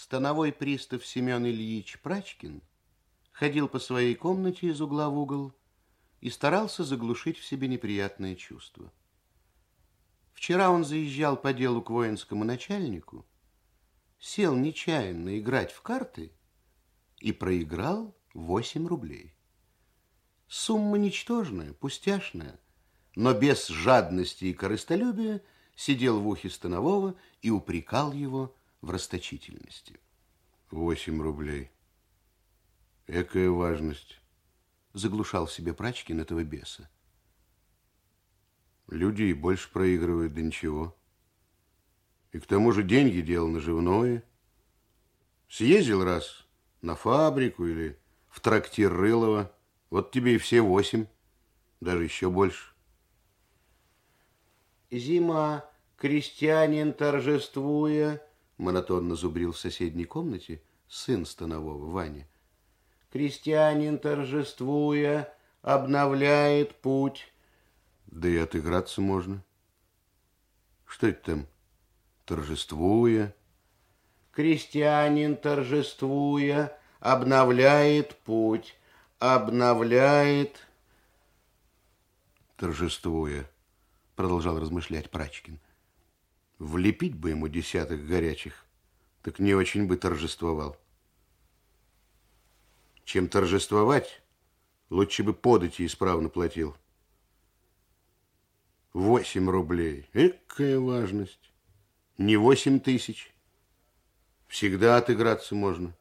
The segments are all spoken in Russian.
Становой пристав Семен Ильич Прачкин ходил по своей комнате из угла в угол и старался заглушить в себе неприятное чувство. Вчера он заезжал по делу к воинскому начальнику, сел нечаянно играть в карты и проиграл 8 рублей. Сумма ничтожная, пустяшная, но без жадности и корыстолюбия сидел в ухе Станового и упрекал его в расточительности. Восемь рублей. Экая важность. Заглушал в себе Прачкин этого беса. Люди и больше проигрывают, да ничего. И к тому же деньги дело наживное. Съездил раз на фабрику или в трактир Рылова, вот тебе и все восемь, даже еще больше. Зима, крестьянин торжествуя, монотонно зубрил в соседней комнате сын Станового, Ваня. Крестьянин, торжествуя, обновляет путь. Да и отыграться можно. Что это там? Торжествуя. Крестьянин, торжествуя, обновляет путь, обновляет... Торжествуя, продолжал размышлять Прачкин. Влепить бы ему десяток горячих, так не очень бы торжествовал. Чем торжествовать, лучше бы подати исправно платил. Восемь рублей. Экая важность. Не восемь тысяч. Всегда отыграться можно.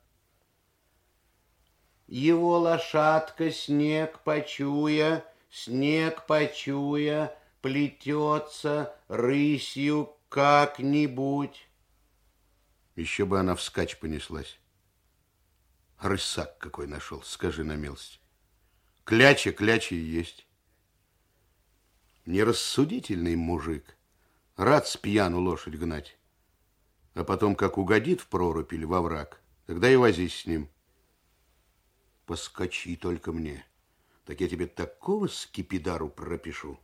Его лошадка, снег почуя, снег почуя, плетется рысью как-нибудь. Еще бы она вскачь понеслась. Рысак какой нашел, скажи на милость. Кляча, кляча и есть. Нерассудительный мужик. Рад с пьяну лошадь гнать. А потом, как угодит в прорубь или во враг, тогда и возись с ним. Поскочи только мне. Так я тебе такого скипидару пропишу,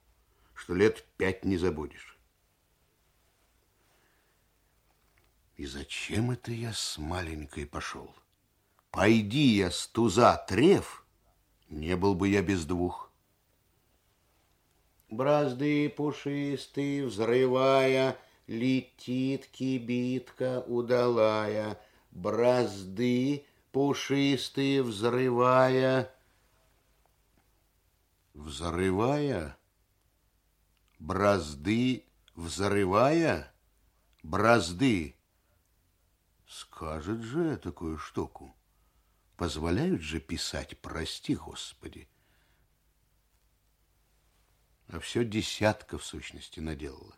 что лет пять не забудешь. И зачем это я с маленькой пошел? Пойди я с туза треф, не был бы я без двух. Бразды пушистые, взрывая, Летит кибитка удалая. Бразды пушистые, взрывая. Взрывая? Бразды взрывая? Бразды. Скажет же такую штуку. Позволяют же писать, прости, Господи. А все десятка, в сущности, наделала.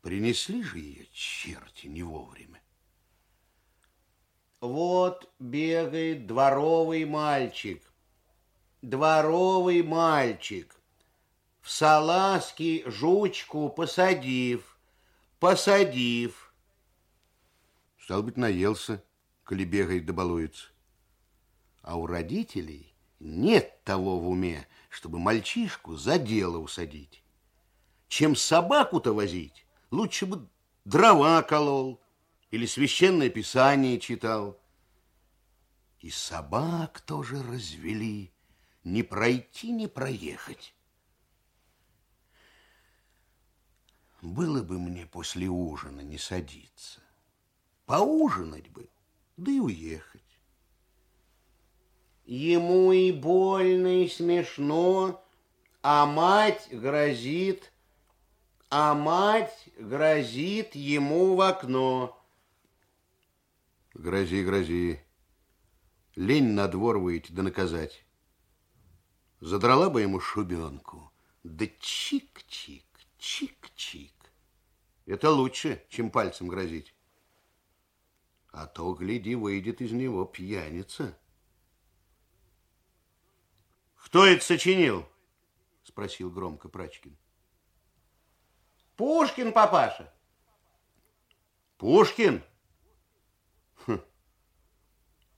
Принесли же ее черти не вовремя. Вот бегает дворовый мальчик. Дворовый мальчик. В салазки жучку посадив, посадив. Стал быть, наелся, коли бегает да балуется. А у родителей нет того в уме, чтобы мальчишку за дело усадить. Чем собаку-то возить, лучше бы дрова колол или священное писание читал. И собак тоже развели, не пройти, не проехать. Было бы мне после ужина не садиться, поужинать бы, да и уехать. Ему и больно, и смешно, а мать грозит, а мать грозит ему в окно. Грози, грози. Лень на двор выйти да наказать. Задрала бы ему шубенку, да чик-чик, чик-чик. Это лучше, чем пальцем грозить. А то, гляди, выйдет из него пьяница. Кто это сочинил? Спросил громко Прачкин. Пушкин, папаша. Пушкин? Хм.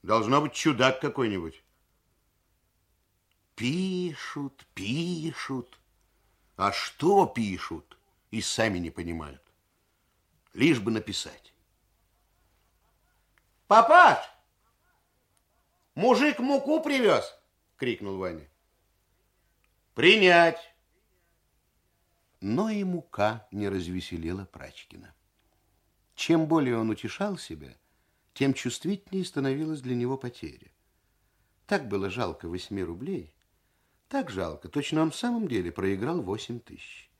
Должно быть чудак какой-нибудь. Пишут, пишут. А что пишут, и сами не понимают. Лишь бы написать. Папаш! Мужик муку привез! Крикнул Ваня. Принять! Но и мука не развеселила Прачкина. Чем более он утешал себя, тем чувствительнее становилась для него потеря. Так было жалко восьми рублей, так жалко, точно он в самом деле проиграл восемь тысяч.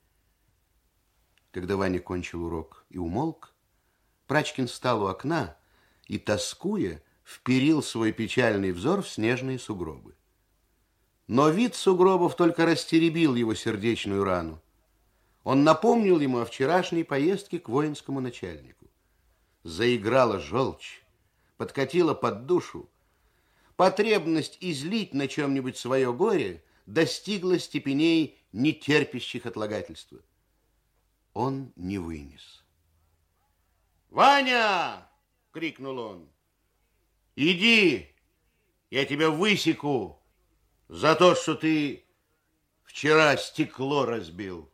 Когда Ваня кончил урок и умолк, Прачкин встал у окна и, тоскуя, вперил свой печальный взор в снежные сугробы. Но вид сугробов только растеребил его сердечную рану. Он напомнил ему о вчерашней поездке к воинскому начальнику. Заиграла желчь, подкатила под душу. Потребность излить на чем-нибудь свое горе достигла степеней, нетерпящих отлагательства. Он не вынес. «Ваня!» — крикнул он. «Иди, я тебя высеку за то, что ты вчера стекло разбил».